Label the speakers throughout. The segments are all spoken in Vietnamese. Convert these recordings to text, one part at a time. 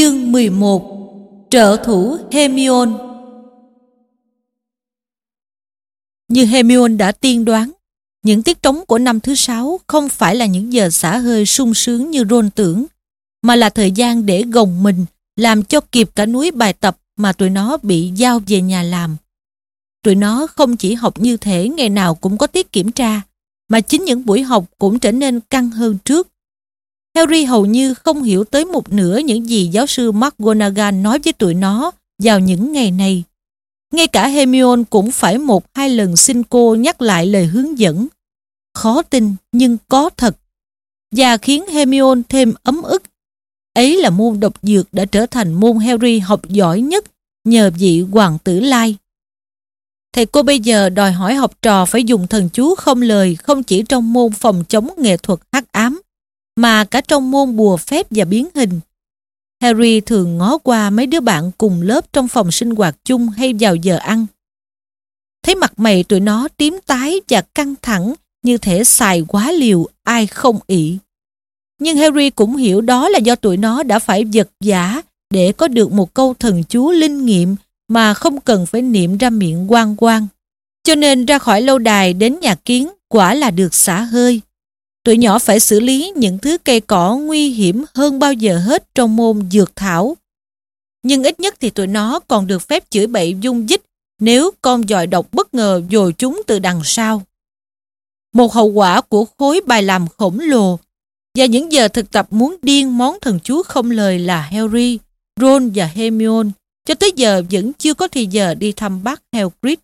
Speaker 1: Chương 11 Trợ thủ Hemion Như Hemion đã tiên đoán, những tiết trống của năm thứ sáu không phải là những giờ xả hơi sung sướng như Ron tưởng, mà là thời gian để gồng mình làm cho kịp cả núi bài tập mà tụi nó bị giao về nhà làm. Tụi nó không chỉ học như thể ngày nào cũng có tiết kiểm tra, mà chính những buổi học cũng trở nên căng hơn trước. Harry hầu như không hiểu tới một nửa những gì giáo sư McGonagall nói với tụi nó vào những ngày này. Ngay cả Hermione cũng phải một hai lần xin cô nhắc lại lời hướng dẫn. Khó tin, nhưng có thật. Và khiến Hermione thêm ấm ức. Ấy là môn độc dược đã trở thành môn Harry học giỏi nhất nhờ vị hoàng tử lai. Thầy cô bây giờ đòi hỏi học trò phải dùng thần chú không lời, không chỉ trong môn phòng chống nghệ thuật hắc ám mà cả trong môn bùa phép và biến hình. Harry thường ngó qua mấy đứa bạn cùng lớp trong phòng sinh hoạt chung hay vào giờ ăn. Thấy mặt mày tụi nó tím tái và căng thẳng như thể xài quá liều ai không ị. Nhưng Harry cũng hiểu đó là do tụi nó đã phải vật giả để có được một câu thần chú linh nghiệm mà không cần phải niệm ra miệng quang quang. Cho nên ra khỏi lâu đài đến nhà kiến quả là được xả hơi. Tụi nhỏ phải xử lý những thứ cây cỏ nguy hiểm hơn bao giờ hết trong môn dược thảo. Nhưng ít nhất thì tụi nó còn được phép chửi bậy dung dích nếu con dòi độc bất ngờ dồi chúng từ đằng sau. Một hậu quả của khối bài làm khổng lồ và những giờ thực tập muốn điên món thần chú không lời là Harry, Ron và Hermione cho tới giờ vẫn chưa có thì giờ đi thăm bác Hagrid.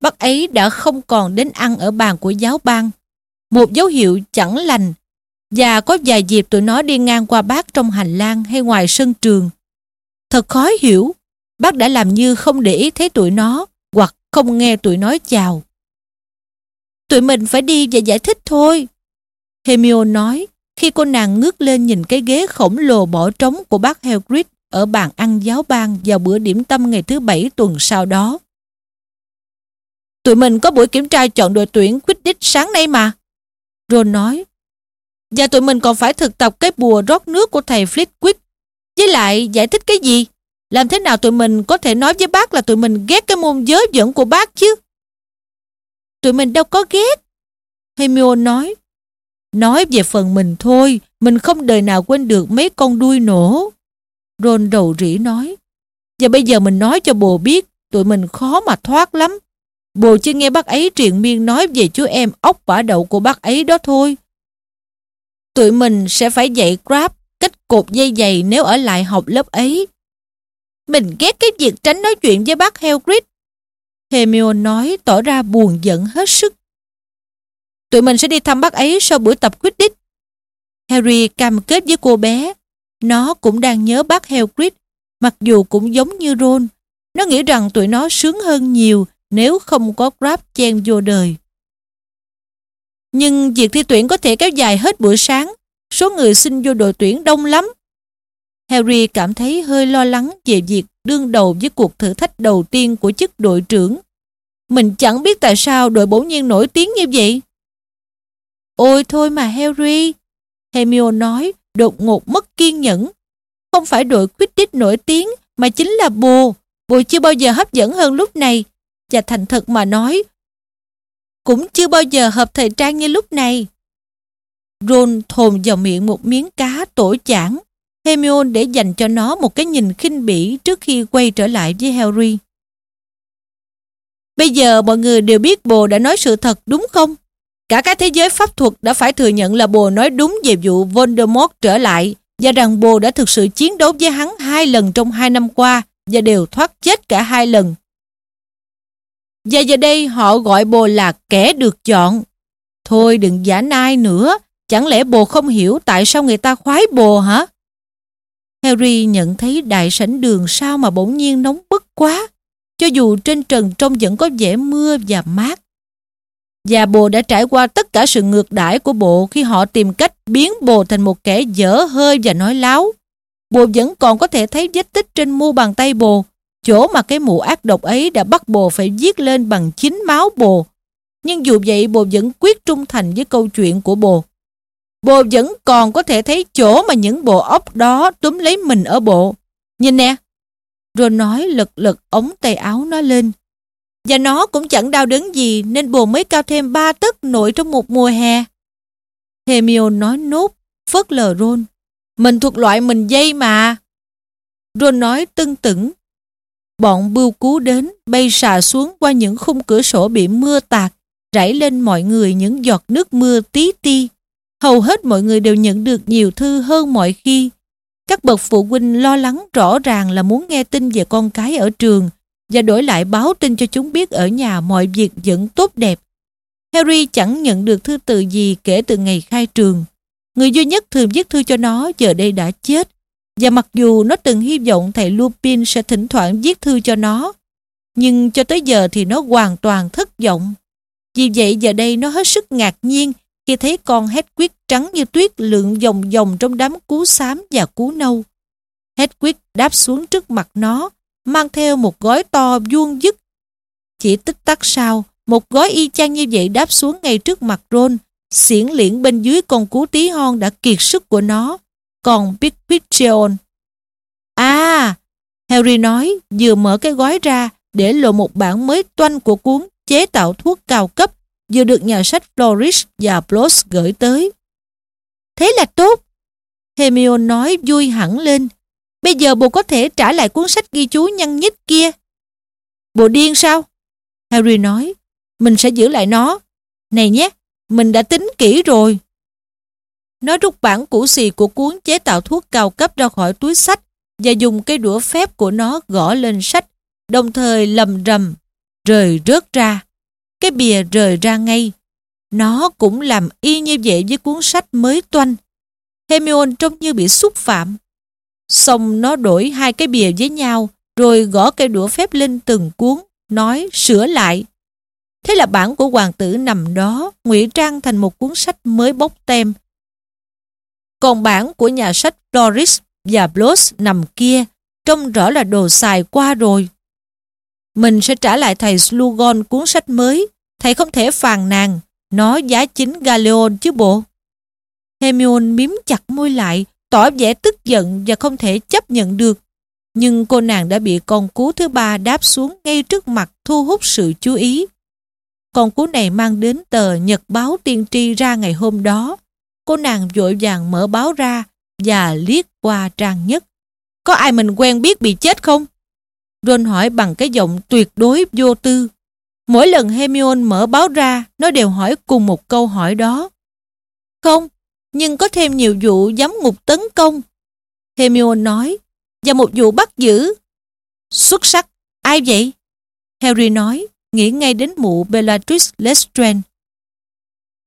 Speaker 1: Bác ấy đã không còn đến ăn ở bàn của giáo bang một dấu hiệu chẳng lành và có vài dịp tụi nó đi ngang qua bác trong hành lang hay ngoài sân trường. Thật khó hiểu, bác đã làm như không để ý thấy tụi nó hoặc không nghe tụi nói chào. Tụi mình phải đi và giải thích thôi. hemio nói khi cô nàng ngước lên nhìn cái ghế khổng lồ bỏ trống của bác Hagrid ở bàn ăn giáo ban vào bữa điểm tâm ngày thứ bảy tuần sau đó. Tụi mình có buổi kiểm tra chọn đội tuyển Quidditch sáng nay mà. Ron nói. Và tụi mình còn phải thực tập cái bùa rót nước của thầy Flitwick. Với lại giải thích cái gì? Làm thế nào tụi mình có thể nói với bác là tụi mình ghét cái môn giới dẫn của bác chứ? Tụi mình đâu có ghét. Hermione nói. Nói về phần mình thôi, mình không đời nào quên được mấy con đuôi nổ. Ron đầu rỉ nói. Và bây giờ mình nói cho bồ biết, tụi mình khó mà thoát lắm. Bồ chưa nghe bác ấy triền miên nói về chú em ốc quả đậu của bác ấy đó thôi. Tụi mình sẽ phải dạy grab cách cột dây giày nếu ở lại học lớp ấy. Mình ghét cái việc tránh nói chuyện với bác Helgrid. Hermione nói tỏ ra buồn giận hết sức. Tụi mình sẽ đi thăm bác ấy sau buổi tập Quidditch. Harry cam kết với cô bé. Nó cũng đang nhớ bác Helgrid, mặc dù cũng giống như Ron. Nó nghĩ rằng tụi nó sướng hơn nhiều nếu không có Grab chen vô đời. Nhưng việc thi tuyển có thể kéo dài hết buổi sáng, số người xin vô đội tuyển đông lắm. Harry cảm thấy hơi lo lắng về việc đương đầu với cuộc thử thách đầu tiên của chức đội trưởng. Mình chẳng biết tại sao đội bỗng nhiên nổi tiếng như vậy. Ôi thôi mà Harry, Hermione nói đột ngột mất kiên nhẫn. Không phải đội Quidditch nổi tiếng mà chính là bồ. Bồ chưa bao giờ hấp dẫn hơn lúc này và thành thật mà nói cũng chưa bao giờ hợp thời trang như lúc này. Ron thồn vào miệng một miếng cá tổ chản. Hermione để dành cho nó một cái nhìn khinh bỉ trước khi quay trở lại với Harry. Bây giờ mọi người đều biết bồ đã nói sự thật, đúng không? Cả cái thế giới pháp thuật đã phải thừa nhận là bồ nói đúng về vụ Voldemort trở lại và rằng bồ đã thực sự chiến đấu với hắn hai lần trong hai năm qua và đều thoát chết cả hai lần. Và giờ đây họ gọi bồ là kẻ được chọn. Thôi đừng giả nai nữa, chẳng lẽ bồ không hiểu tại sao người ta khoái bồ hả? Harry nhận thấy đại sảnh đường sao mà bỗng nhiên nóng bức quá, cho dù trên trần trông vẫn có vẻ mưa và mát. Và bồ đã trải qua tất cả sự ngược đãi của bộ khi họ tìm cách biến bồ thành một kẻ dở hơi và nói láo. Bồ vẫn còn có thể thấy vết tích trên mu bàn tay bồ, Chỗ mà cái mụ ác độc ấy đã bắt bồ phải viết lên bằng chính máu bồ. Nhưng dù vậy bồ vẫn quyết trung thành với câu chuyện của bồ. Bồ vẫn còn có thể thấy chỗ mà những bộ ốc đó túm lấy mình ở bộ. Nhìn nè. Rồi nói lật lật ống tay áo nó lên. Và nó cũng chẳng đau đớn gì nên bồ mới cao thêm ba tấc nổi trong một mùa hè. Hermione nói nốt, phớt lờ Ron. Mình thuộc loại mình dây mà. Ron nói tưng tửng. Bọn bưu cú đến, bay xà xuống qua những khung cửa sổ bị mưa tạt, rải lên mọi người những giọt nước mưa tí ti. Hầu hết mọi người đều nhận được nhiều thư hơn mọi khi. Các bậc phụ huynh lo lắng rõ ràng là muốn nghe tin về con cái ở trường và đổi lại báo tin cho chúng biết ở nhà mọi việc vẫn tốt đẹp. Harry chẳng nhận được thư từ gì kể từ ngày khai trường. Người duy nhất thường viết thư cho nó giờ đây đã chết. Và mặc dù nó từng hy vọng thầy Lupin sẽ thỉnh thoảng viết thư cho nó, nhưng cho tới giờ thì nó hoàn toàn thất vọng. Vì vậy giờ đây nó hết sức ngạc nhiên khi thấy con Hedwig trắng như tuyết lượn vòng vòng trong đám cú xám và cú nâu. Hedwig đáp xuống trước mặt nó, mang theo một gói to vuông dứt. Chỉ tích tắc sau, một gói y chang như vậy đáp xuống ngay trước mặt Ron, xiển liễn bên dưới con cú tí hon đã kiệt sức của nó, còn Big Piccheon. À, Harry nói vừa mở cái gói ra để lộ một bản mới toanh của cuốn chế tạo thuốc cao cấp vừa được nhà sách Flourish và Bloss gửi tới. Thế là tốt. Hermione nói vui hẳn lên. Bây giờ bộ có thể trả lại cuốn sách ghi chú nhăn nhít kia. Bộ điên sao? Harry nói. Mình sẽ giữ lại nó. Này nhé, mình đã tính kỹ rồi. Nó rút bản củ xì của cuốn chế tạo thuốc cao cấp ra khỏi túi sách và dùng cây đũa phép của nó gõ lên sách, đồng thời lầm rầm, rời rớt ra. Cái bìa rời ra ngay. Nó cũng làm y như vậy với cuốn sách mới toanh. Hermione trông như bị xúc phạm. Xong nó đổi hai cái bìa với nhau, rồi gõ cây đũa phép lên từng cuốn, nói sửa lại. Thế là bản của hoàng tử nằm đó, ngụy trang thành một cuốn sách mới bốc tem. Còn bản của nhà sách Doris và Bloss nằm kia, trông rõ là đồ xài qua rồi. Mình sẽ trả lại thầy Slughorn cuốn sách mới, thầy không thể phàn nàn, nó giá chính Galeon chứ bộ. Hermione miếm chặt môi lại, tỏ vẻ tức giận và không thể chấp nhận được. Nhưng cô nàng đã bị con cú thứ ba đáp xuống ngay trước mặt thu hút sự chú ý. Con cú này mang đến tờ nhật báo tiên tri ra ngày hôm đó. Cô nàng vội vàng mở báo ra và liếc qua trang nhất. Có ai mình quen biết bị chết không? Ron hỏi bằng cái giọng tuyệt đối vô tư. Mỗi lần Hermione mở báo ra, nó đều hỏi cùng một câu hỏi đó. Không, nhưng có thêm nhiều vụ giám ngục tấn công. Hermione nói, và một vụ bắt giữ. Xuất sắc, ai vậy? Harry nói, nghĩ ngay đến mụ Bellatrix Lestrange.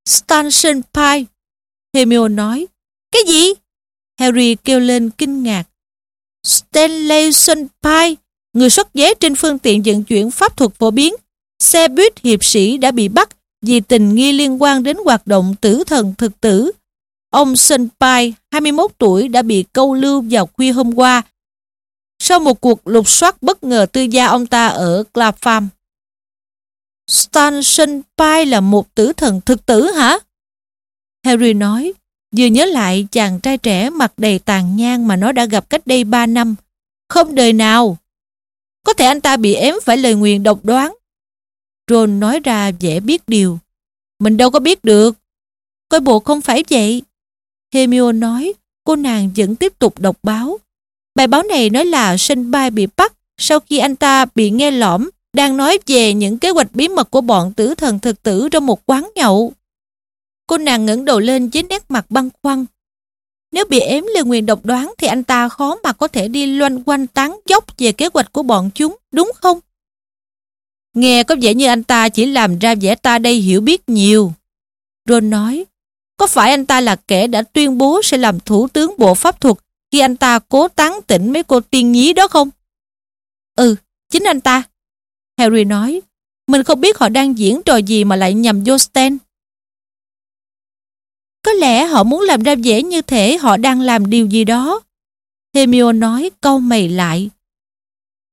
Speaker 1: Stanson Pye, Hermione nói, cái gì? Harry kêu lên kinh ngạc. Stanley Pie, người xuất vé trên phương tiện vận chuyển pháp thuật phổ biến. Xe buýt hiệp sĩ đã bị bắt vì tình nghi liên quan đến hoạt động tử thần thực tử. Ông Senpai, 21 tuổi, đã bị câu lưu vào khuya hôm qua sau một cuộc lục soát bất ngờ tư gia ông ta ở Clapham. Stan Senpai là một tử thần thực tử hả? Harry nói, vừa nhớ lại chàng trai trẻ mặt đầy tàn nhang mà nó đã gặp cách đây 3 năm. Không đời nào. Có thể anh ta bị ém phải lời nguyền độc đoán. Ron nói ra dễ biết điều. Mình đâu có biết được. Coi bộ không phải vậy. Hermione nói, cô nàng vẫn tiếp tục đọc báo. Bài báo này nói là sinh bay bị bắt sau khi anh ta bị nghe lõm đang nói về những kế hoạch bí mật của bọn tử thần thực tử trong một quán nhậu. Cô nàng ngẩng đầu lên với nét mặt băng khoăn. Nếu bị ếm lời nguyền độc đoán thì anh ta khó mà có thể đi loanh quanh tán dốc về kế hoạch của bọn chúng, đúng không? Nghe có vẻ như anh ta chỉ làm ra vẻ ta đây hiểu biết nhiều. Ron nói, có phải anh ta là kẻ đã tuyên bố sẽ làm thủ tướng bộ pháp thuật khi anh ta cố tán tỉnh mấy cô tiên nhí đó không? Ừ, chính anh ta. Harry nói, mình không biết họ đang diễn trò gì mà lại nhầm vô Stan. Có lẽ họ muốn làm ra dễ như thể họ đang làm điều gì đó. Hermione nói, câu mày lại.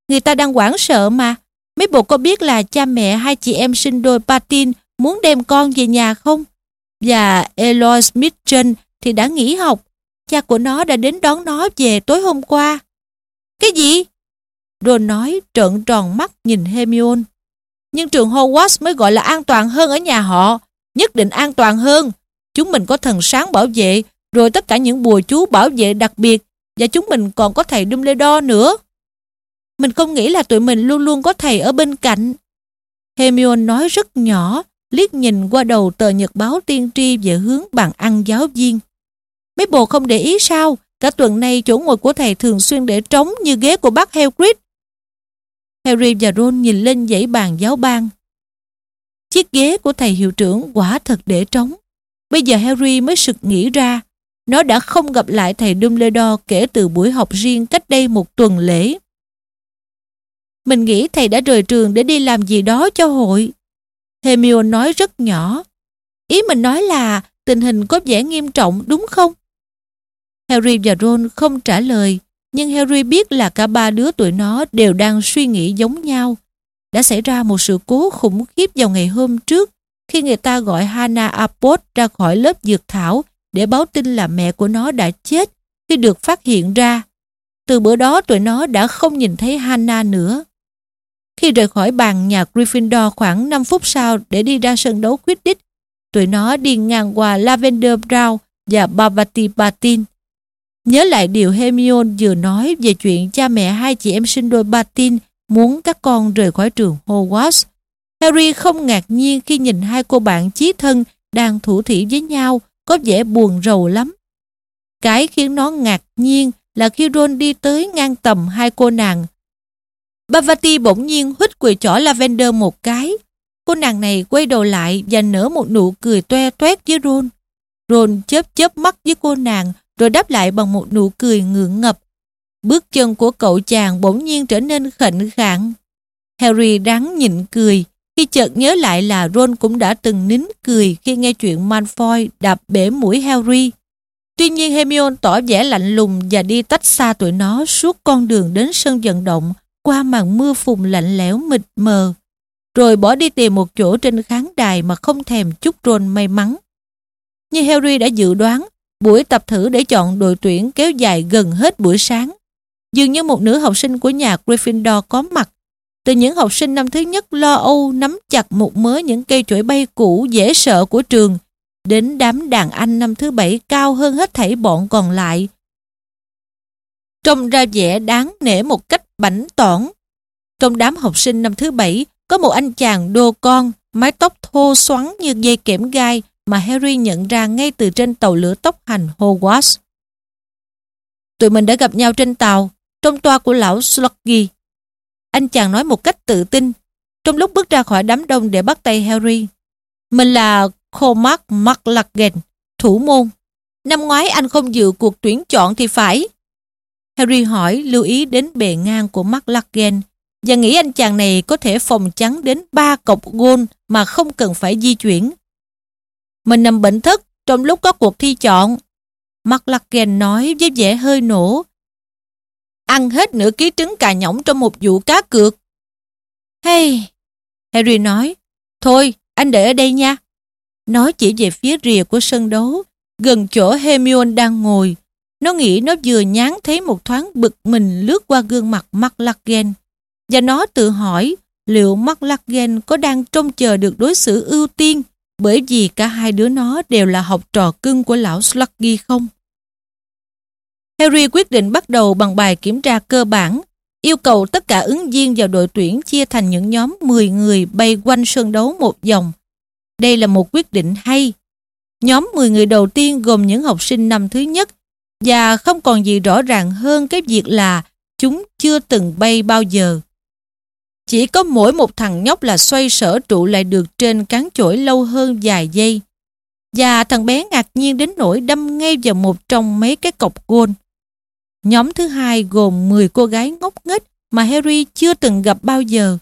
Speaker 1: Người ta đang hoảng sợ mà. Mấy bộ có biết là cha mẹ hai chị em sinh đôi Patin muốn đem con về nhà không? Và Eloise Mitchell thì đã nghỉ học. Cha của nó đã đến đón nó về tối hôm qua. Cái gì? Ron nói, trợn tròn mắt nhìn Hermione. Nhưng trường Hogwarts mới gọi là an toàn hơn ở nhà họ. Nhất định an toàn hơn. Chúng mình có thần sáng bảo vệ, rồi tất cả những bùa chú bảo vệ đặc biệt, và chúng mình còn có thầy Dumbledore nữa. Mình không nghĩ là tụi mình luôn luôn có thầy ở bên cạnh. Hermione nói rất nhỏ, liếc nhìn qua đầu tờ nhật báo tiên tri về hướng bàn ăn giáo viên. Mấy bồ không để ý sao, cả tuần nay chỗ ngồi của thầy thường xuyên để trống như ghế của bác Hagrid. Harry và Ron nhìn lên dãy bàn giáo ban. Chiếc ghế của thầy hiệu trưởng quả thật để trống. Bây giờ Harry mới sực nghĩ ra, nó đã không gặp lại thầy Dumbledore kể từ buổi học riêng cách đây một tuần lễ. Mình nghĩ thầy đã rời trường để đi làm gì đó cho hội. Hermione nói rất nhỏ. Ý mình nói là tình hình có vẻ nghiêm trọng đúng không? Harry và Ron không trả lời, nhưng Harry biết là cả ba đứa tụi nó đều đang suy nghĩ giống nhau. Đã xảy ra một sự cố khủng khiếp vào ngày hôm trước khi người ta gọi Hana Apot ra khỏi lớp dược thảo để báo tin là mẹ của nó đã chết khi được phát hiện ra. Từ bữa đó tụi nó đã không nhìn thấy Hana nữa. Khi rời khỏi bàn nhà Gryffindor khoảng 5 phút sau để đi ra sân đấu Quidditch, tụi nó đi ngang qua Lavender Brown và Bavati Patin. Nhớ lại điều Hermione vừa nói về chuyện cha mẹ hai chị em sinh đôi Patin muốn các con rời khỏi trường Hogwarts. Harry không ngạc nhiên khi nhìn hai cô bạn chí thân đang thủ thỉ với nhau, có vẻ buồn rầu lắm. Cái khiến nó ngạc nhiên là khi Ron đi tới ngang tầm hai cô nàng Bavati bỗng nhiên hít quỳ chỏ Lavender một cái. Cô nàng này quay đầu lại và nở một nụ cười toe toét với Ron. Ron chớp chớp mắt với cô nàng, rồi đáp lại bằng một nụ cười ngượng ngập. Bước chân của cậu chàng bỗng nhiên trở nên khệnh khạng. Harry đáng nhịn cười khi chợt nhớ lại là Ron cũng đã từng nín cười khi nghe chuyện Malfoy đạp bể mũi Harry. Tuy nhiên Hermione tỏ vẻ lạnh lùng và đi tách xa tụi nó suốt con đường đến sân vận động qua màn mưa phùn lạnh lẽo mịt mờ, rồi bỏ đi tìm một chỗ trên khán đài mà không thèm chúc Ron may mắn. Như Harry đã dự đoán, buổi tập thử để chọn đội tuyển kéo dài gần hết buổi sáng. Dường như một nữ học sinh của nhà Gryffindor có mặt. Từ những học sinh năm thứ nhất lo âu nắm chặt một mớ những cây chổi bay cũ dễ sợ của trường, đến đám đàn anh năm thứ bảy cao hơn hết thảy bọn còn lại. Trông ra vẻ đáng nể một cách bảnh tỏn. Trong đám học sinh năm thứ bảy, có một anh chàng đô con, mái tóc thô xoắn như dây kẽm gai mà Harry nhận ra ngay từ trên tàu lửa tốc hành Hogwarts. Tụi mình đã gặp nhau trên tàu, trong toa của lão Sluggy. Anh chàng nói một cách tự tin, trong lúc bước ra khỏi đám đông để bắt tay Harry. Mình là Cormac McLaggen, thủ môn. Năm ngoái anh không dự cuộc tuyển chọn thì phải. Harry hỏi lưu ý đến bề ngang của McLaggen và nghĩ anh chàng này có thể phòng chắn đến ba cọc gôn mà không cần phải di chuyển. Mình nằm bệnh thất trong lúc có cuộc thi chọn. McLaggen nói với vẻ hơi nổ. Ăn hết nửa ký trứng cà nhỏng trong một vụ cá cược. Hey! Harry nói, thôi anh để ở đây nha. Nó chỉ về phía rìa của sân đấu, gần chỗ Hermione đang ngồi. Nó nghĩ nó vừa nhán thấy một thoáng bực mình lướt qua gương mặt McLaggen và nó tự hỏi liệu McLaggen có đang trông chờ được đối xử ưu tiên bởi vì cả hai đứa nó đều là học trò cưng của lão Sluggy không? Harry quyết định bắt đầu bằng bài kiểm tra cơ bản, yêu cầu tất cả ứng viên vào đội tuyển chia thành những nhóm 10 người bay quanh sân đấu một vòng. Đây là một quyết định hay. Nhóm 10 người đầu tiên gồm những học sinh năm thứ nhất và không còn gì rõ ràng hơn cái việc là chúng chưa từng bay bao giờ. Chỉ có mỗi một thằng nhóc là xoay sở trụ lại được trên cán chổi lâu hơn vài giây. Và thằng bé ngạc nhiên đến nỗi đâm ngay vào một trong mấy cái cọc gôn. Nhóm thứ hai gồm 10 cô gái ngốc nghếch mà Harry chưa từng gặp bao giờ.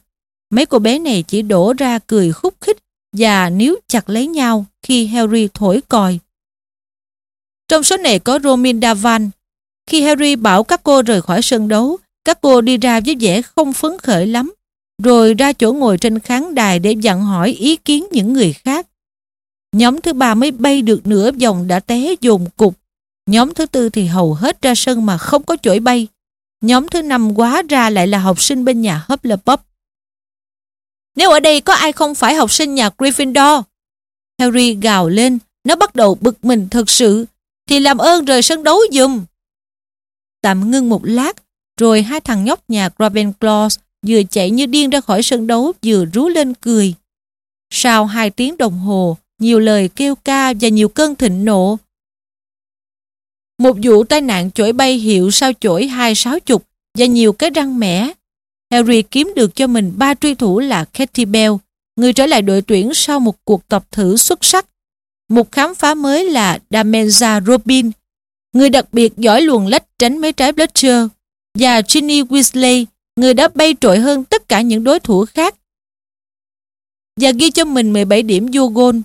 Speaker 1: Mấy cô bé này chỉ đổ ra cười khúc khích và níu chặt lấy nhau khi Harry thổi còi. Trong số này có Rominda Van. Khi Harry bảo các cô rời khỏi sân đấu, các cô đi ra với vẻ không phấn khởi lắm, rồi ra chỗ ngồi trên khán đài để dặn hỏi ý kiến những người khác. Nhóm thứ ba mới bay được nửa vòng đã té dồn cục. Nhóm thứ tư thì hầu hết ra sân mà không có chổi bay. Nhóm thứ năm quá ra lại là học sinh bên nhà Hufflepuff. Nếu ở đây có ai không phải học sinh nhà Gryffindor, Harry gào lên, nó bắt đầu bực mình thật sự, thì làm ơn rời sân đấu dùm. Tạm ngưng một lát, rồi hai thằng nhóc nhà Ravenclaw vừa chạy như điên ra khỏi sân đấu vừa rú lên cười. Sau hai tiếng đồng hồ, nhiều lời kêu ca và nhiều cơn thịnh nộ. Một vụ tai nạn chổi bay hiệu sao chổi hai sáu chục và nhiều cái răng mẻ. Harry kiếm được cho mình ba truy thủ là Katie Bell, người trở lại đội tuyển sau một cuộc tập thử xuất sắc. Một khám phá mới là Damenza Robin, người đặc biệt giỏi luồn lách tránh mấy trái Bletcher, và Ginny Weasley, người đã bay trội hơn tất cả những đối thủ khác và ghi cho mình 17 điểm vô gôn.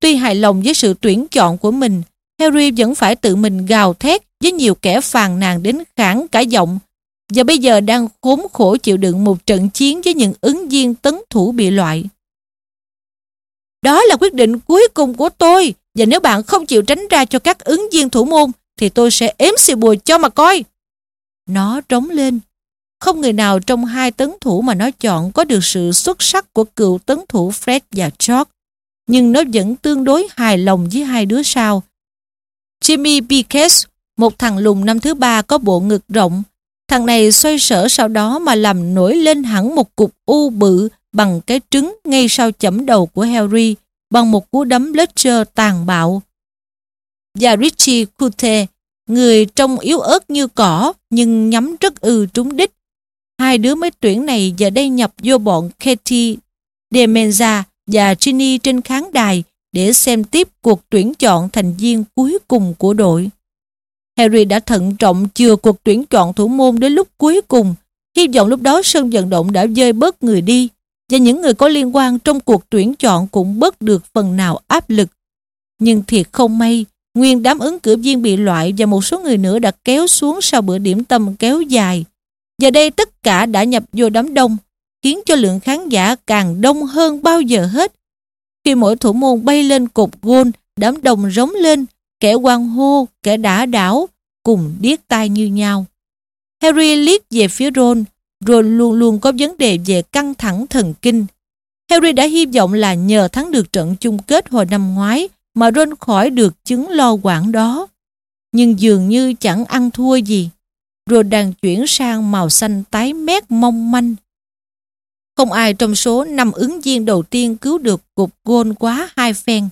Speaker 1: Tuy hài lòng với sự tuyển chọn của mình, Harry vẫn phải tự mình gào thét với nhiều kẻ phàn nàn đến khản cả giọng và bây giờ đang khốn khổ chịu đựng một trận chiến với những ứng viên tấn thủ bị loại. Đó là quyết định cuối cùng của tôi và nếu bạn không chịu tránh ra cho các ứng viên thủ môn, thì tôi sẽ ếm xì bùa cho mà coi. Nó trống lên. Không người nào trong hai tấn thủ mà nó chọn có được sự xuất sắc của cựu tấn thủ Fred và George. Nhưng nó vẫn tương đối hài lòng với hai đứa sau. Jimmy Piquet, một thằng lùn năm thứ ba có bộ ngực rộng. Thằng này xoay sở sau đó mà làm nổi lên hẳn một cục u bự bằng cái trứng ngay sau chẩm đầu của Harry bằng một cú đấm Ledger tàn bạo. Và Richie Cute, người trông yếu ớt như cỏ nhưng nhắm rất ư trúng đích. Hai đứa mới tuyển này giờ đây nhập vô bọn Katie Demenza và Ginny trên khán đài để xem tiếp cuộc tuyển chọn thành viên cuối cùng của đội. Harry đã thận trọng chừa cuộc tuyển chọn thủ môn đến lúc cuối cùng, hy vọng lúc đó sân vận động đã dơi bớt người đi và những người có liên quan trong cuộc tuyển chọn cũng bớt được phần nào áp lực. Nhưng thiệt không may, nguyên đám ứng cử viên bị loại và một số người nữa đã kéo xuống sau bữa điểm tâm kéo dài. Giờ đây tất cả đã nhập vô đám đông, khiến cho lượng khán giả càng đông hơn bao giờ hết. Khi mỗi thủ môn bay lên cột gôn, đám đồng rống lên, kẻ quan hô, kẻ đả đảo, cùng điếc tai như nhau. Harry liếc về phía Ron, Ron luôn luôn có vấn đề về căng thẳng thần kinh. Harry đã hy vọng là nhờ thắng được trận chung kết hồi năm ngoái mà Ron khỏi được chứng lo quản đó. Nhưng dường như chẳng ăn thua gì. Ron đang chuyển sang màu xanh tái mét mong manh. Không ai trong số năm ứng viên đầu tiên cứu được cục gôn quá hai phen.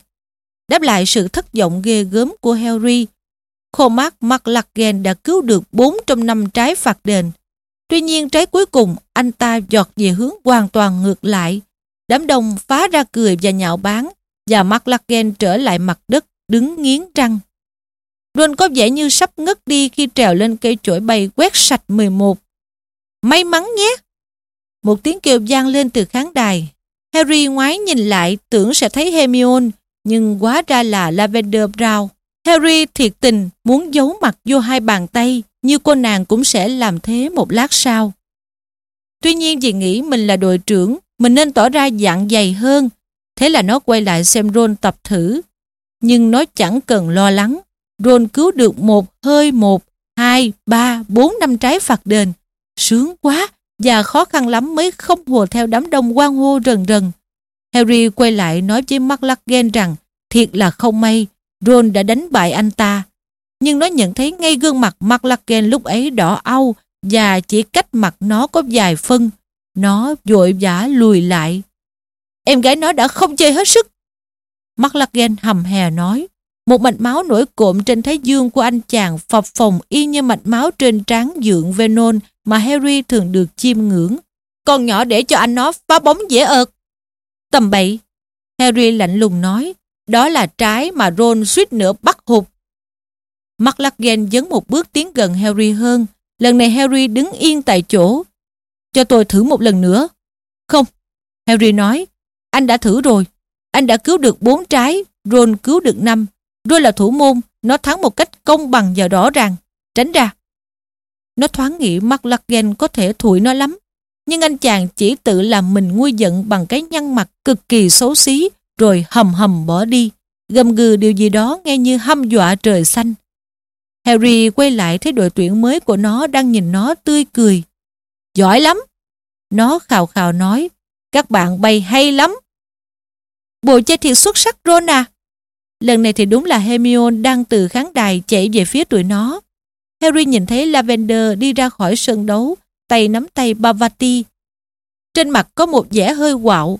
Speaker 1: Đáp lại sự thất vọng ghê gớm của Harry, Cormac McLaggen đã cứu được 4 trong năm trái phạt đền. Tuy nhiên trái cuối cùng anh ta giọt về hướng hoàn toàn ngược lại. Đám đông phá ra cười và nhạo báng và McLaggen trở lại mặt đất đứng nghiến răng. Ron có vẻ như sắp ngất đi khi trèo lên cây chổi bay quét sạch 11. May mắn nhé! Một tiếng kêu vang lên từ khán đài. Harry ngoái nhìn lại tưởng sẽ thấy Hermione, nhưng quá ra là Lavender Brown. Harry thiệt tình muốn giấu mặt vô hai bàn tay, như cô nàng cũng sẽ làm thế một lát sau. Tuy nhiên vì nghĩ mình là đội trưởng, mình nên tỏ ra dạng dày hơn. Thế là nó quay lại xem Ron tập thử. Nhưng nó chẳng cần lo lắng. Ron cứu được một hơi một, hai, ba, bốn năm trái phạt đền. Sướng quá và khó khăn lắm mới không hùa theo đám đông quan hô rần rần. Harry quay lại nói với McLaggen rằng thiệt là không may, Ron đã đánh bại anh ta. Nhưng nó nhận thấy ngay gương mặt McLaggen lúc ấy đỏ au và chỉ cách mặt nó có vài phân. Nó vội vã lùi lại. Em gái nó đã không chơi hết sức. McLaggen hầm hè nói. Một mạch máu nổi cộm trên thái dương của anh chàng phập phồng y như mạch máu trên trán dượng Venon mà Harry thường được chiêm ngưỡng. Con nhỏ để cho anh nó phá bóng dễ ợt. Tầm bậy. Harry lạnh lùng nói. Đó là trái mà Ron suýt nữa bắt hụt. McLaggen dấn một bước tiến gần Harry hơn. Lần này Harry đứng yên tại chỗ. Cho tôi thử một lần nữa. Không. Harry nói. Anh đã thử rồi. Anh đã cứu được bốn trái. Ron cứu được năm. Ron là thủ môn. Nó thắng một cách công bằng và rõ ràng. Tránh ra. Nó thoáng nghĩ McLaggen có thể thủi nó lắm. Nhưng anh chàng chỉ tự làm mình nguôi giận bằng cái nhăn mặt cực kỳ xấu xí rồi hầm hầm bỏ đi. gầm gừ điều gì đó nghe như hăm dọa trời xanh. Harry quay lại thấy đội tuyển mới của nó đang nhìn nó tươi cười. Giỏi lắm! Nó khào khào nói, các bạn bay hay lắm. Bộ chơi thiệt xuất sắc Ron à. Lần này thì đúng là Hermione đang từ khán đài chạy về phía tụi nó. Harry nhìn thấy Lavender đi ra khỏi sân đấu, tay nắm tay Bavati. Trên mặt có một vẻ hơi quạo.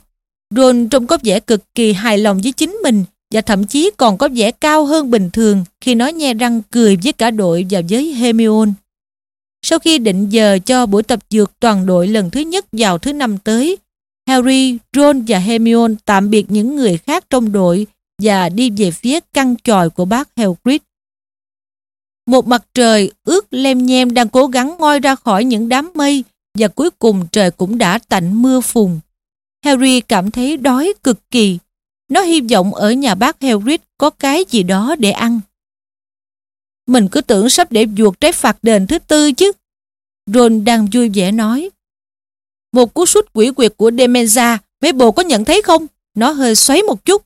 Speaker 1: Ron trông có vẻ cực kỳ hài lòng với chính mình và thậm chí còn có vẻ cao hơn bình thường khi nó nhe răng cười với cả đội và với Hermione. Sau khi định giờ cho buổi tập dược toàn đội lần thứ nhất vào thứ năm tới, Harry, Ron và Hermione tạm biệt những người khác trong đội và đi về phía căn tròi của bác Hagrid. Một mặt trời ướt lem nhem đang cố gắng ngoi ra khỏi những đám mây và cuối cùng trời cũng đã tạnh mưa phùn. Harry cảm thấy đói cực kỳ. Nó hy vọng ở nhà bác Hagrid có cái gì đó để ăn. Mình cứ tưởng sắp để vuột trái phạt đền thứ tư chứ. Ron đang vui vẻ nói. Một cú sút quỷ quyệt của Demenza, mấy bồ có nhận thấy không? Nó hơi xoáy một chút.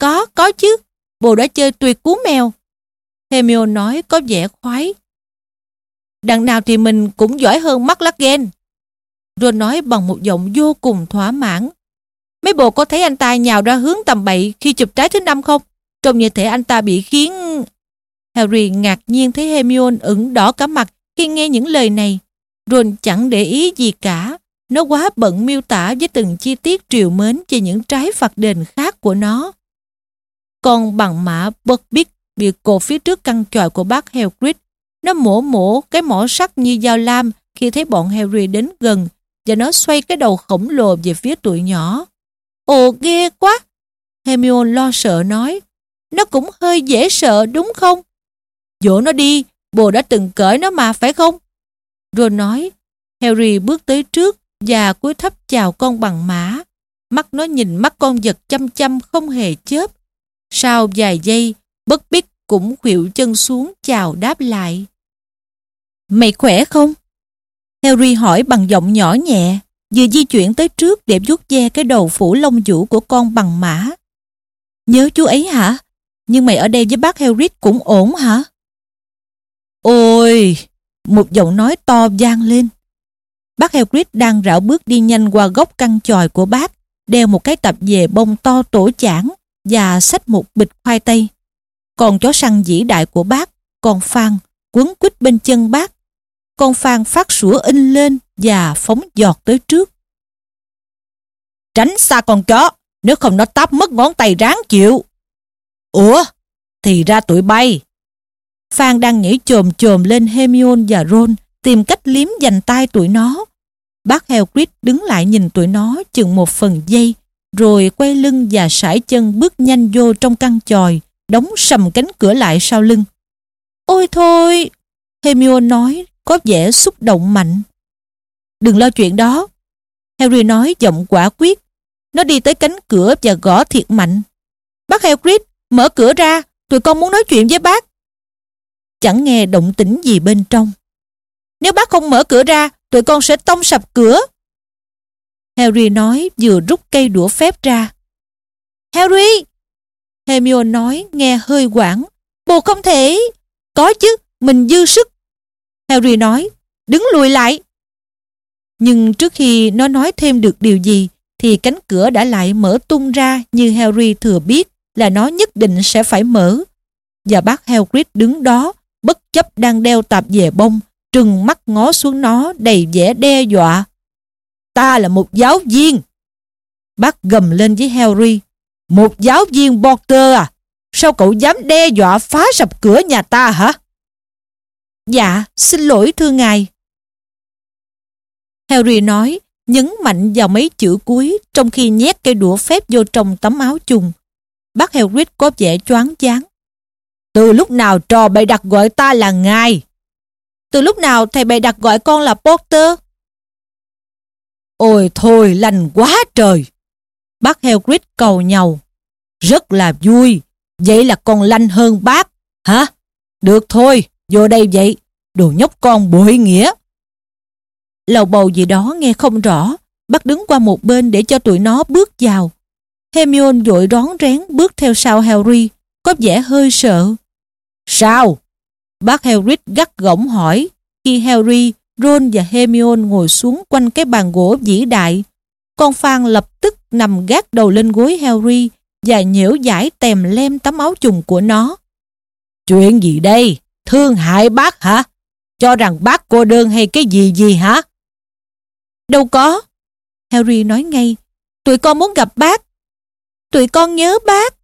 Speaker 1: Có, có chứ. Bồ đã chơi tuyệt cú mèo. Hermione nói có vẻ khoái. Đằng nào thì mình cũng giỏi hơn mắt McLaggen. Ron nói bằng một giọng vô cùng thỏa mãn. Mấy bộ có thấy anh ta nhào ra hướng tầm bậy khi chụp trái thứ năm không? Trông như thể anh ta bị khiến... Harry ngạc nhiên thấy Hermione ửng đỏ cả mặt khi nghe những lời này. Ron chẳng để ý gì cả. Nó quá bận miêu tả với từng chi tiết triều mến về những trái phạt đền khác của nó. Còn bằng mã Buckbeak bị cột phía trước căn tròi của bác Hagrid. Nó mổ mổ cái mỏ sắt như dao lam khi thấy bọn Harry đến gần và nó xoay cái đầu khổng lồ về phía tụi nhỏ. Ồ ghê quá! Hermione lo sợ nói. Nó cũng hơi dễ sợ đúng không? Dỗ nó đi, bồ đã từng cởi nó mà phải không? Ron nói. Harry bước tới trước và cúi thấp chào con bằng mã. Mắt nó nhìn mắt con vật chăm chăm không hề chớp. Sau vài giây, bất biết cũng khuỵu chân xuống chào đáp lại. Mày khỏe không? Harry hỏi bằng giọng nhỏ nhẹ, vừa di chuyển tới trước để vuốt ve cái đầu phủ lông vũ của con bằng mã. Nhớ chú ấy hả? Nhưng mày ở đây với bác Harry cũng ổn hả? Ôi! Một giọng nói to vang lên. Bác Hagrid đang rảo bước đi nhanh qua góc căn tròi của bác, đeo một cái tập về bông to tổ chảng và xách một bịch khoai tây. Còn chó săn dĩ đại của bác, con Phan, quấn quýt bên chân bác. Con Phan phát sủa in lên và phóng giọt tới trước. Tránh xa con chó, nếu không nó táp mất ngón tay ráng chịu. Ủa, thì ra tụi bay. Phan đang nhảy chồm chồm lên Hemion và Ron, tìm cách liếm dành tay tụi nó. Bác Hagrid đứng lại nhìn tụi nó chừng một phần giây, rồi quay lưng và sải chân bước nhanh vô trong căn tròi, đóng sầm cánh cửa lại sau lưng. Ôi thôi! Hermione nói, có vẻ xúc động mạnh. Đừng lo chuyện đó. Harry nói giọng quả quyết. Nó đi tới cánh cửa và gõ thiệt mạnh. Bác Hagrid, mở cửa ra, tụi con muốn nói chuyện với bác. Chẳng nghe động tĩnh gì bên trong. Nếu bác không mở cửa ra, tụi con sẽ tông sập cửa. Harry nói vừa rút cây đũa phép ra. Harry! Hermione nói nghe hơi quảng. Bồ không thể. Có chứ, mình dư sức. Harry nói, đứng lùi lại. Nhưng trước khi nó nói thêm được điều gì, thì cánh cửa đã lại mở tung ra như Harry thừa biết là nó nhất định sẽ phải mở. Và bác Hagrid đứng đó, bất chấp đang đeo tạp về bông, trừng mắt ngó xuống nó đầy vẻ đe dọa. Ta là một giáo viên. Bác gầm lên với Harry. Một giáo viên Porter à? Sao cậu dám đe dọa phá sập cửa nhà ta hả? Dạ, xin lỗi thưa ngài. Harry nói, nhấn mạnh vào mấy chữ cuối trong khi nhét cây đũa phép vô trong tấm áo chung. Bác Hagrid có vẻ choáng váng. Từ lúc nào trò bày đặt gọi ta là ngài? Từ lúc nào thầy bày đặt gọi con là Porter? Ôi thôi lành quá trời. Bác Helgrid cầu nhau. Rất là vui. Vậy là con lanh hơn bác. Hả? Được thôi, vô đây vậy. Đồ nhóc con bội nghĩa. Lầu bầu gì đó nghe không rõ. Bác đứng qua một bên để cho tụi nó bước vào. Hermione vội rón rén bước theo sau Harry, có vẻ hơi sợ. Sao? Bác Hagrid gắt gỏng hỏi khi Harry, Ron và Hermione ngồi xuống quanh cái bàn gỗ vĩ đại. Con Phan lập tức nằm gác đầu lên gối Harry và nhiễu giải tèm lem tấm áo trùng của nó. Chuyện gì đây? Thương hại bác hả? Cho rằng bác cô đơn hay cái gì gì hả? Đâu có. Harry nói ngay. Tụi con muốn gặp bác. Tụi con nhớ bác.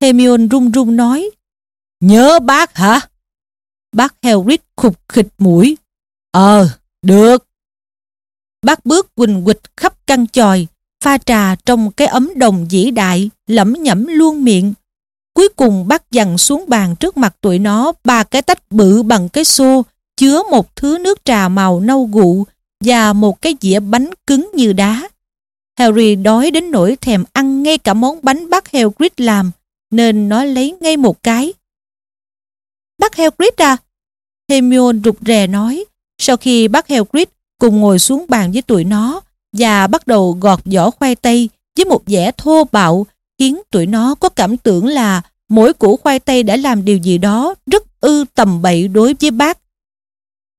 Speaker 1: Hermione run run nói. Nhớ bác hả? Bác Hagrid khục khịch mũi. Ờ, được. Bác bước quỳnh quịch khắp căn tròi, pha trà trong cái ấm đồng dĩ đại, lẩm nhẩm luôn miệng. Cuối cùng bác dằn xuống bàn trước mặt tụi nó ba cái tách bự bằng cái xô chứa một thứ nước trà màu nâu gụ và một cái dĩa bánh cứng như đá. Harry đói đến nỗi thèm ăn ngay cả món bánh bác Hagrid làm, nên nó lấy ngay một cái. Bác Hagrid à? Hermione rụt rè nói, sau khi bác Hagrid cùng ngồi xuống bàn với tụi nó và bắt đầu gọt vỏ khoai tây với một vẻ thô bạo, khiến tụi nó có cảm tưởng là mỗi củ khoai tây đã làm điều gì đó rất ư tầm bậy đối với bác.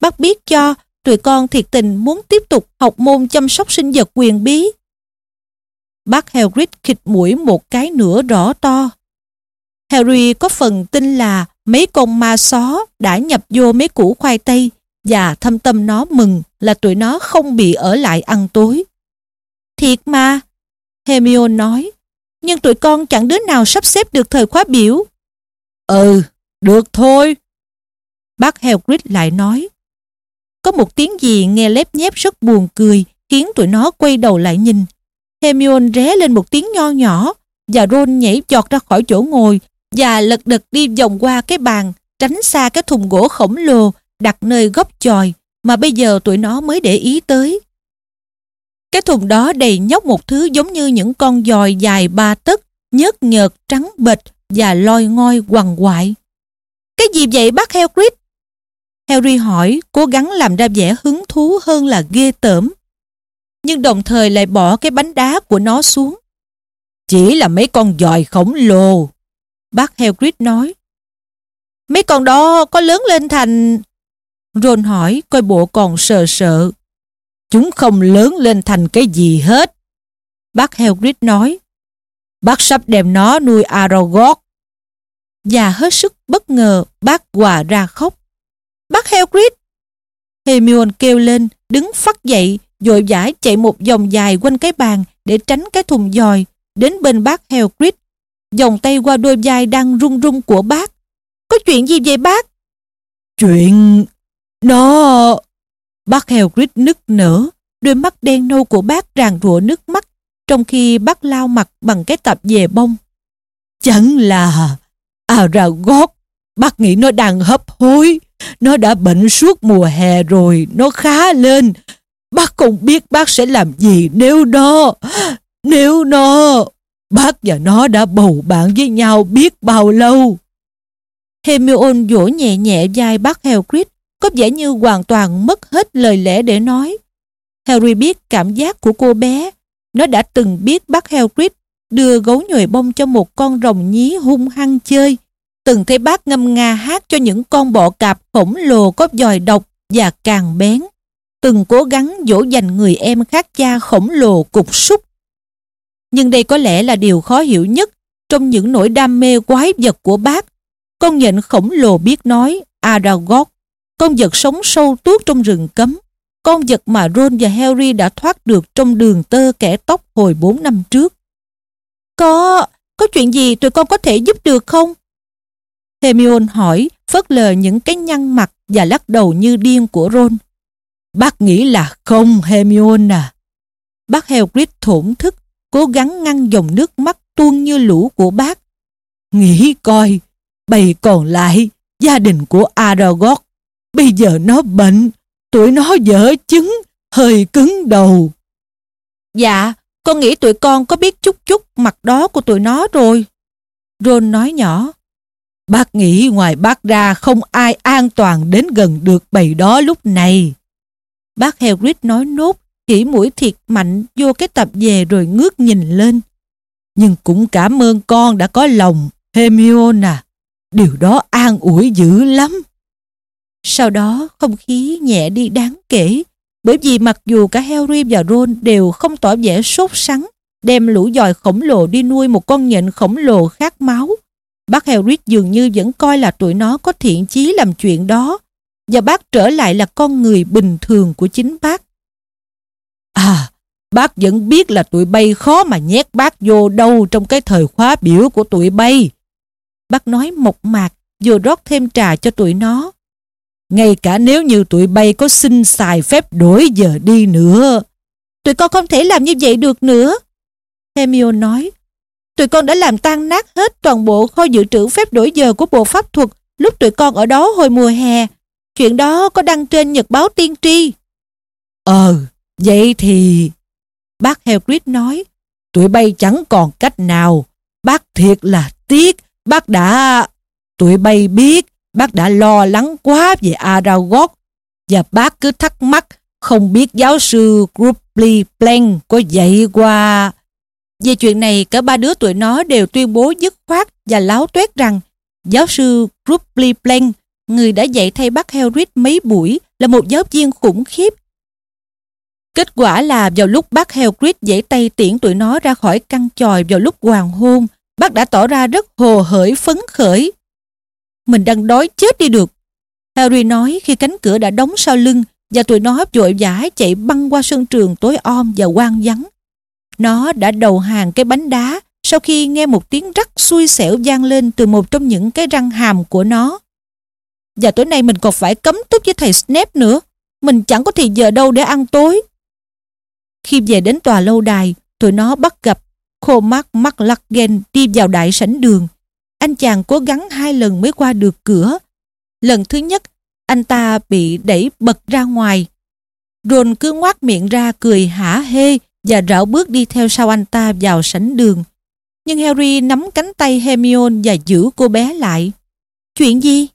Speaker 1: Bác biết cho, tụi con thiệt tình muốn tiếp tục học môn chăm sóc sinh vật quyền bí. Bác Hagrid khịt mũi một cái nữa rõ to. Harry có phần tin là mấy con ma só đã nhập vô mấy củ khoai tây và thâm tâm nó mừng là tụi nó không bị ở lại ăn tối. Thiệt mà, Hermione nói, nhưng tụi con chẳng đứa nào sắp xếp được thời khóa biểu. Ừ, được thôi. Bác Hagrid lại nói. Có một tiếng gì nghe lép nhép rất buồn cười khiến tụi nó quay đầu lại nhìn. Hermione ré lên một tiếng nho nhỏ và Ron nhảy giọt ra khỏi chỗ ngồi và lật đật đi vòng qua cái bàn tránh xa cái thùng gỗ khổng lồ đặt nơi góc chòi mà bây giờ tụi nó mới để ý tới. Cái thùng đó đầy nhóc một thứ giống như những con giòi dài ba tấc, nhớt nhợt, trắng bệch và loi ngoi quằn quại. Cái gì vậy bác Hagrid? Harry hỏi, cố gắng làm ra vẻ hứng thú hơn là ghê tởm. Nhưng đồng thời lại bỏ cái bánh đá của nó xuống. Chỉ là mấy con giòi khổng lồ. Bác Hagrid nói. Mấy con đó có lớn lên thành... Ron hỏi coi bộ còn sợ sợ. Chúng không lớn lên thành cái gì hết. Bác Helgrid nói. Bác sắp đem nó nuôi Aragog. Và hết sức bất ngờ bác hòa ra khóc. Bác Helgrid! Hermione kêu lên, đứng phát dậy, dội vã chạy một vòng dài quanh cái bàn để tránh cái thùng dòi, đến bên bác Helgrid. Vòng tay qua đôi vai đang run run của bác. Có chuyện gì vậy bác? Chuyện... Nó... Bác Hagrid nức nở, đôi mắt đen nâu của bác ràng rụa nước mắt, trong khi bác lao mặt bằng cái tập về bông. Chẳng là... aragot bác nghĩ nó đang hấp hối. Nó đã bệnh suốt mùa hè rồi, nó khá lên. Bác không biết bác sẽ làm gì nếu nó... Nếu nó... Bác và nó đã bầu bạn với nhau biết bao lâu. Hemion vỗ nhẹ nhẹ vai bác Hagrid, có vẻ như hoàn toàn mất hết lời lẽ để nói. Harry biết cảm giác của cô bé. Nó đã từng biết bác Hagrid đưa gấu nhồi bông cho một con rồng nhí hung hăng chơi. Từng thấy bác ngâm nga hát cho những con bọ cạp khổng lồ có dòi độc và càng bén. Từng cố gắng dỗ dành người em khác cha khổng lồ cục súc. Nhưng đây có lẽ là điều khó hiểu nhất trong những nỗi đam mê quái vật của bác. Con nhện khổng lồ biết nói, Aragog, con vật sống sâu tuốt trong rừng cấm, con vật mà Ron và Harry đã thoát được trong đường tơ kẻ tóc hồi 4 năm trước. Có, có chuyện gì tụi con có thể giúp được không? Hermione hỏi, phớt lờ những cái nhăn mặt và lắc đầu như điên của Ron. Bác nghĩ là không Hermione à. Bác Hagrid thổn thức, cố gắng ngăn dòng nước mắt tuôn như lũ của bác. Nghĩ coi, bầy còn lại, gia đình của Aragog, bây giờ nó bệnh, tuổi nó dở chứng, hơi cứng đầu. Dạ, con nghĩ tụi con có biết chút chút mặt đó của tụi nó rồi. Ron nói nhỏ. Bác nghĩ ngoài bác ra không ai an toàn đến gần được bầy đó lúc này. Bác Hagrid nói nốt, chỉ mũi thiệt mạnh vô cái tập về rồi ngước nhìn lên. Nhưng cũng cảm ơn con đã có lòng, Hermione à. Điều đó an ủi dữ lắm. Sau đó không khí nhẹ đi đáng kể bởi vì mặc dù cả Harry và Ron đều không tỏ vẻ sốt sắng đem lũ dòi khổng lồ đi nuôi một con nhện khổng lồ khát máu. Bác Harry dường như vẫn coi là tụi nó có thiện chí làm chuyện đó và bác trở lại là con người bình thường của chính bác. À, bác vẫn biết là tụi bay khó mà nhét bác vô đâu trong cái thời khóa biểu của tụi bay. Bác nói mộc mạc vừa rót thêm trà cho tụi nó. Ngay cả nếu như tụi bay có xin xài phép đổi giờ đi nữa. Tụi con không thể làm như vậy được nữa. Hermione nói. Tụi con đã làm tan nát hết toàn bộ kho dự trữ phép đổi giờ của bộ pháp thuật lúc tụi con ở đó hồi mùa hè. Chuyện đó có đăng trên nhật báo tiên tri. Ờ, vậy thì... Bác Hagrid nói, tụi bay chẳng còn cách nào. Bác thiệt là tiếc, bác đã... Tụi bay biết, bác đã lo lắng quá về Aragog và bác cứ thắc mắc không biết giáo sư Grubbly Plank có dạy qua... Về chuyện này, cả ba đứa tụi nó đều tuyên bố dứt khoát và láo tuét rằng giáo sư Grubbly Plank, người đã dạy thay bác Helric mấy buổi, là một giáo viên khủng khiếp. Kết quả là vào lúc bác Helric dãy tay tiễn tụi nó ra khỏi căn tròi vào lúc hoàng hôn, bác đã tỏ ra rất hồ hởi phấn khởi. Mình đang đói chết đi được. Harry nói khi cánh cửa đã đóng sau lưng và tụi nó vội vã chạy băng qua sân trường tối om và quang vắng. Nó đã đầu hàng cái bánh đá sau khi nghe một tiếng rắc xui xẻo vang lên từ một trong những cái răng hàm của nó. Và tối nay mình còn phải cấm túc với thầy Snape nữa. Mình chẳng có thì giờ đâu để ăn tối. Khi về đến tòa lâu đài, tụi nó bắt gặp Cormac McLaggen đi vào đại sảnh đường. Anh chàng cố gắng hai lần mới qua được cửa. Lần thứ nhất, anh ta bị đẩy bật ra ngoài. Ron cứ ngoác miệng ra cười hả hê và rảo bước đi theo sau anh ta vào sảnh đường. Nhưng Harry nắm cánh tay Hermione và giữ cô bé lại. Chuyện gì?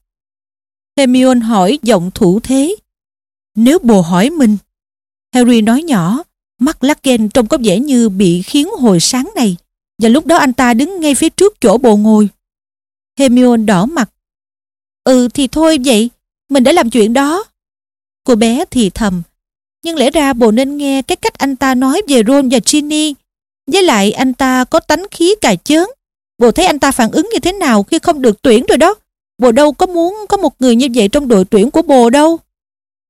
Speaker 1: Hermione hỏi giọng thủ thế. Nếu bồ hỏi mình. Harry nói nhỏ, mắt Larkin trông có vẻ như bị khiến hồi sáng này. Và lúc đó anh ta đứng ngay phía trước chỗ bồ ngồi. Hermione đỏ mặt. Ừ thì thôi vậy, mình đã làm chuyện đó. Cô bé thì thầm, nhưng lẽ ra bồ nên nghe cái cách anh ta nói về Ron và Ginny. Với lại anh ta có tánh khí cà chớn. Bồ thấy anh ta phản ứng như thế nào khi không được tuyển rồi đó. Bồ đâu có muốn có một người như vậy trong đội tuyển của bồ đâu.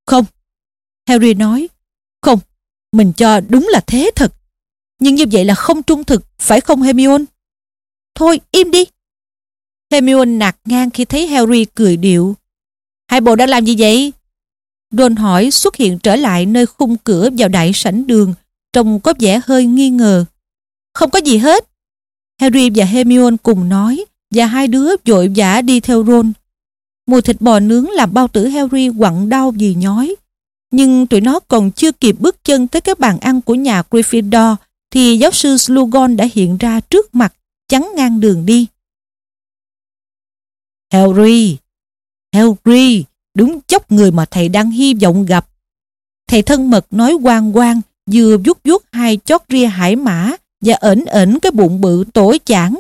Speaker 1: Không. Harry nói. Không, mình cho đúng là thế thật. Nhưng như vậy là không trung thực, phải không Hermione? Thôi, im đi. Hermione nạt ngang khi thấy Harry cười điệu. Hai bộ đang làm gì vậy? Ron hỏi xuất hiện trở lại nơi khung cửa vào đại sảnh đường, trông có vẻ hơi nghi ngờ. Không có gì hết. Harry và Hermione cùng nói và hai đứa vội vã đi theo Ron. Mùi thịt bò nướng làm bao tử Harry quặn đau vì nhói. Nhưng tụi nó còn chưa kịp bước chân tới cái bàn ăn của nhà Gryffindor thì giáo sư Slughorn đã hiện ra trước mặt, chắn ngang đường đi. Harry! Harry! Đúng chốc người mà thầy đang hy vọng gặp. Thầy thân mật nói quang quang, vừa vuốt vuốt hai chót ria hải mã và ẩn ẩn cái bụng bự tối chản.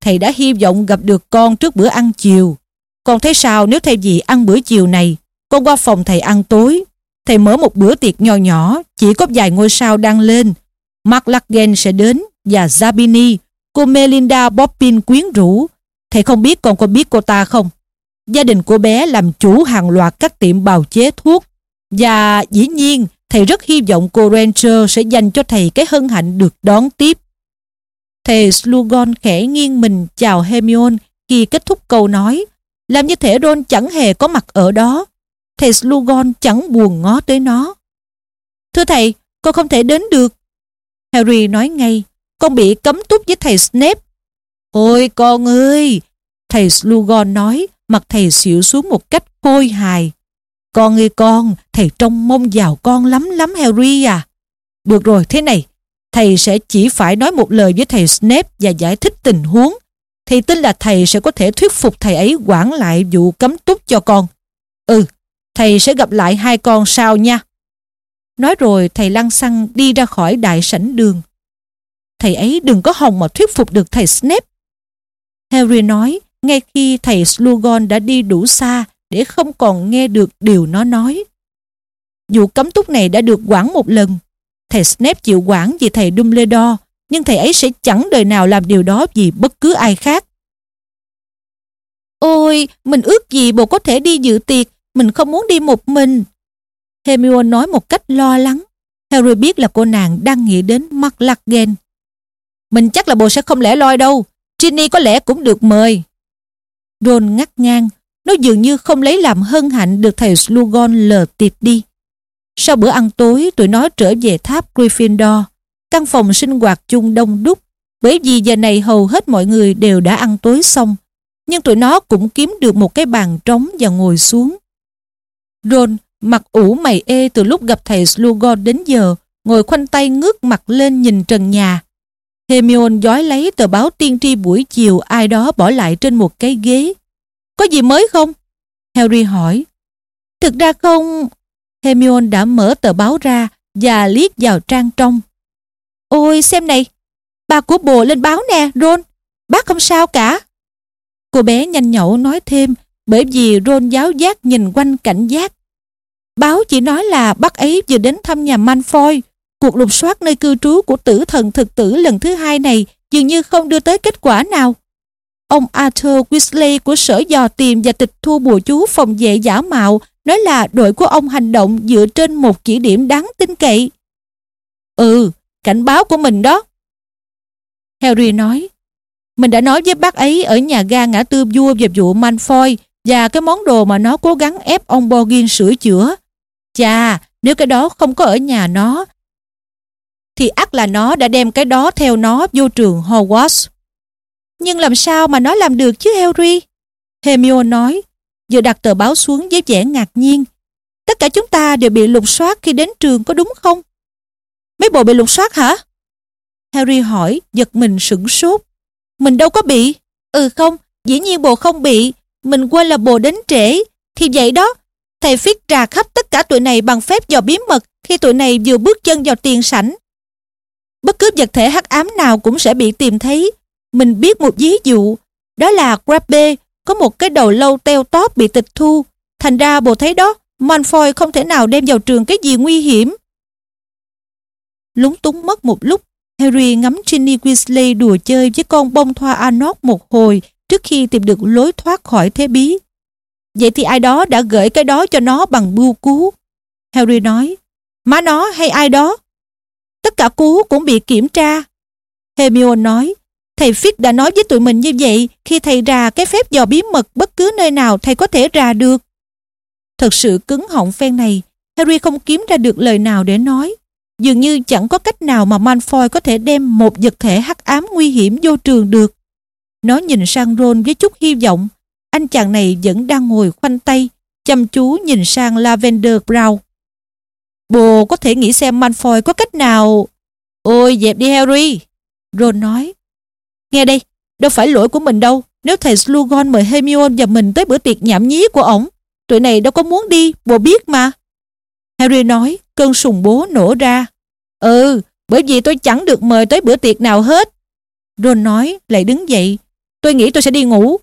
Speaker 1: Thầy đã hy vọng gặp được con trước bữa ăn chiều. Con thấy sao nếu thay gì ăn bữa chiều này, con qua phòng thầy ăn tối. Thầy mở một bữa tiệc nhỏ nhỏ, chỉ có vài ngôi sao đang lên. Mark Lagen sẽ đến và Zabini, cô Melinda Bobbin quyến rũ. Thầy không biết con có biết cô ta không? Gia đình của bé làm chủ hàng loạt các tiệm bào chế thuốc. Và dĩ nhiên, thầy rất hy vọng cô Ranger sẽ dành cho thầy cái hân hạnh được đón tiếp. Thầy Slughorn khẽ nghiêng mình chào Hermione khi kết thúc câu nói, làm như thể Ron chẳng hề có mặt ở đó. Thầy Slughorn chẳng buồn ngó tới nó. Thưa thầy, con không thể đến được. Harry nói ngay, con bị cấm túc với thầy Snape. Ôi con ơi! Thầy Slugon nói, mặt thầy xỉu xuống một cách khôi hài. Con ơi con, thầy trông mong vào con lắm lắm Harry à. Được rồi, thế này, thầy sẽ chỉ phải nói một lời với thầy Snape và giải thích tình huống. Thầy tin là thầy sẽ có thể thuyết phục thầy ấy quản lại vụ cấm túc cho con. Ừ, thầy sẽ gặp lại hai con sau nha. Nói rồi thầy lăng xăng đi ra khỏi đại sảnh đường. thầy ấy đừng có hòng mà thuyết phục được thầy Snape. Harry nói, ngay khi thầy Slughorn đã đi đủ xa để không còn nghe được điều nó nói. Vụ cấm túc này đã được quản một lần. Thầy Snape chịu quản vì thầy Dumbledore, nhưng thầy ấy sẽ chẳng đời nào làm điều đó vì bất cứ ai khác. Ôi, mình ước gì bộ có thể đi dự tiệc, mình không muốn đi một mình. Hermione nói một cách lo lắng. Harry biết là cô nàng đang nghĩ đến McLaggen. Mình chắc là bộ sẽ không lẻ loi đâu. Ginny có lẽ cũng được mời. Ron ngắt ngang. Nó dường như không lấy làm hân hạnh được thầy Slughorn lờ tiệp đi. Sau bữa ăn tối, tụi nó trở về tháp Gryffindor. Căn phòng sinh hoạt chung đông đúc, bởi vì giờ này hầu hết mọi người đều đã ăn tối xong. Nhưng tụi nó cũng kiếm được một cái bàn trống và ngồi xuống. Ron, mặt ủ mày ê từ lúc gặp thầy Slughorn đến giờ, ngồi khoanh tay ngước mặt lên nhìn trần nhà. Hemion giói lấy tờ báo tiên tri buổi chiều ai đó bỏ lại trên một cái ghế. Có gì mới không? Harry hỏi. Thực ra không... Hermione đã mở tờ báo ra và liếc vào trang trong. Ôi xem này, bà của bồ lên báo nè, Ron. Bác không sao cả. Cô bé nhanh nhậu nói thêm bởi vì Ron giáo giác nhìn quanh cảnh giác. Báo chỉ nói là bác ấy vừa đến thăm nhà Manfoy Cuộc lục soát nơi cư trú của tử thần thực tử lần thứ hai này dường như không đưa tới kết quả nào. Ông Arthur Weasley của Sở Dò Tìm và Tịch Thu Bùa Chú phòng vệ giả mạo nói là đội của ông hành động dựa trên một chỉ điểm đáng tin cậy. Ừ, cảnh báo của mình đó. Harry nói, mình đã nói với bác ấy ở nhà ga ngã tư vua và vụ Malfoy và cái món đồ mà nó cố gắng ép ông Borgin sửa chữa. Chà, nếu cái đó không có ở nhà nó, thì ắt là nó đã đem cái đó theo nó vô trường Hogwarts. Nhưng làm sao mà nó làm được chứ Harry? Hermione nói, vừa đặt tờ báo xuống với vẻ ngạc nhiên. Tất cả chúng ta đều bị lục soát khi đến trường có đúng không? Mấy bộ bị lục soát hả? Harry hỏi, giật mình sửng sốt. Mình đâu có bị. Ừ không, dĩ nhiên bộ không bị. Mình quên là bộ đến trễ. Thì vậy đó, thầy Fick trà khắp tất cả tụi này bằng phép dò bí mật khi tụi này vừa bước chân vào tiền sảnh. Bất cứ vật thể hắc ám nào cũng sẽ bị tìm thấy. Mình biết một ví dụ, đó là Grabbe có một cái đầu lâu teo tóp bị tịch thu. Thành ra bồ thấy đó, Malfoy không thể nào đem vào trường cái gì nguy hiểm. Lúng túng mất một lúc, Harry ngắm Ginny Weasley đùa chơi với con bông thoa Arnott một hồi trước khi tìm được lối thoát khỏi thế bí. Vậy thì ai đó đã gửi cái đó cho nó bằng bưu cú. Harry nói, má nó hay ai đó? Tất cả cú cũng bị kiểm tra. Hermione nói, thầy Fitz đã nói với tụi mình như vậy khi thầy ra cái phép dò bí mật bất cứ nơi nào thầy có thể ra được. Thật sự cứng họng phen này, Harry không kiếm ra được lời nào để nói. Dường như chẳng có cách nào mà Malfoy có thể đem một vật thể hắc ám nguy hiểm vô trường được. Nó nhìn sang Ron với chút hy vọng. Anh chàng này vẫn đang ngồi khoanh tay, chăm chú nhìn sang Lavender Brown. Bồ có thể nghĩ xem Malfoy có cách nào... Ôi dẹp đi Harry. Ron nói. Nghe đây, đâu phải lỗi của mình đâu. Nếu thầy Slughorn mời Hermione và mình tới bữa tiệc nhảm nhí của ổng, tụi này đâu có muốn đi, bồ biết mà. Harry nói, cơn sùng bố nổ ra. Ừ, bởi vì tôi chẳng được mời tới bữa tiệc nào hết. Ron nói, lại đứng dậy. Tôi nghĩ tôi sẽ đi ngủ.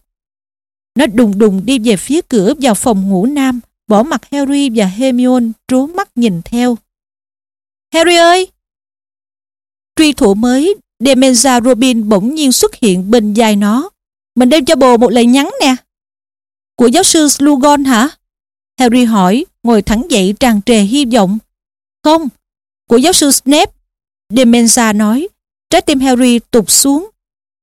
Speaker 1: Nó đùng đùng đi về phía cửa vào phòng ngủ nam, bỏ mặt Harry và Hermione trố mắt nhìn theo. Harry ơi! Truy thủ mới, Demenza Robin bỗng nhiên xuất hiện bên dài nó. Mình đem cho bồ một lời nhắn nè. Của giáo sư Slughorn hả? Harry hỏi, ngồi thẳng dậy tràn trề hy vọng. Không, của giáo sư Snape. Demenza nói, trái tim Harry tụt xuống.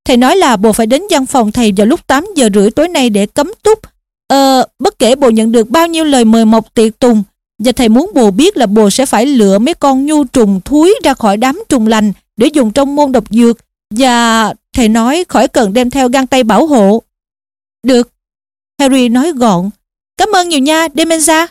Speaker 1: Thầy nói là bồ phải đến văn phòng thầy vào lúc 8 giờ rưỡi tối nay để cấm túc. Ờ, bất kể bồ nhận được bao nhiêu lời mời mọc tiệc tùng, và thầy muốn bồ biết là bồ sẽ phải lựa mấy con nhu trùng thúi ra khỏi đám trùng lành để dùng trong môn độc dược. Và thầy nói khỏi cần đem theo găng tay bảo hộ. Được. Harry nói gọn. Cảm ơn nhiều nha, Demenza.